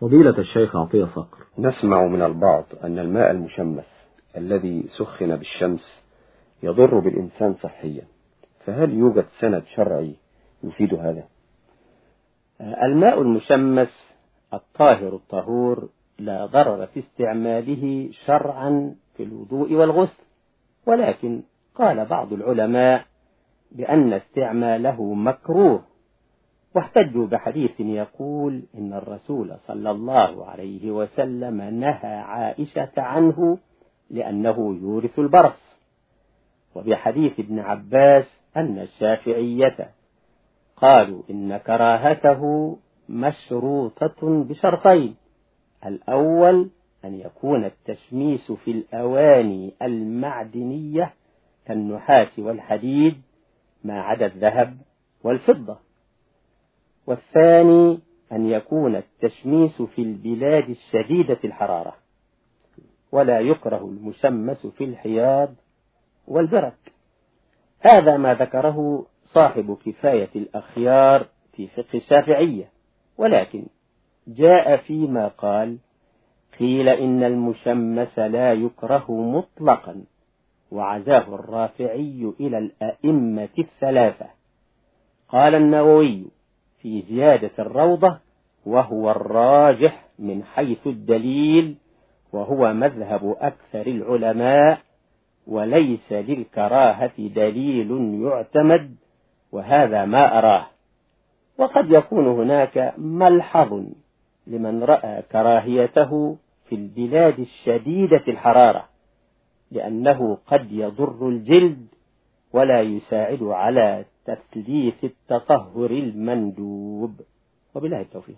فضيلة الشيخ عطية صقر. نسمع من البعض أن الماء المشمس الذي سخن بالشمس يضر بالإنسان صحيا فهل يوجد سند شرعي يفيد هذا؟ الماء المشمس الطاهر الطهور لا ضرر في استعماله شرعا في الوضوء والغسل ولكن قال بعض العلماء بأن استعماله مكروه واحتجوا بحديث يقول إن الرسول صلى الله عليه وسلم نهى عائشة عنه لأنه يورث البرص. وبحديث ابن عباس أن الشافعية قالوا إن كراهته مشروطة بشرطين. الأول أن يكون التشميس في الأواني المعدنية كالنحاس والحديد ما عدا الذهب والفضة. والثاني أن يكون التشميس في البلاد الشديدة الحرارة ولا يكره المشمس في الحياض والبرك. هذا ما ذكره صاحب كفاية الأخيار في فقه الشافعية ولكن جاء فيما قال قيل إن المشمس لا يكره مطلقا وعزاه الرافعي إلى الأئمة الثلاثة. قال النووي في زيادة الروضة وهو الراجح من حيث الدليل وهو مذهب أكثر العلماء وليس للكراهة دليل يعتمد وهذا ما أراه. وقد يكون هناك ملحظ لمن رأى كراهيته في البلاد الشديدة الحرارة لأنه قد يضر الجلد ولا يساعد على تثليث التطهر المندوب. وبالله التوفيق.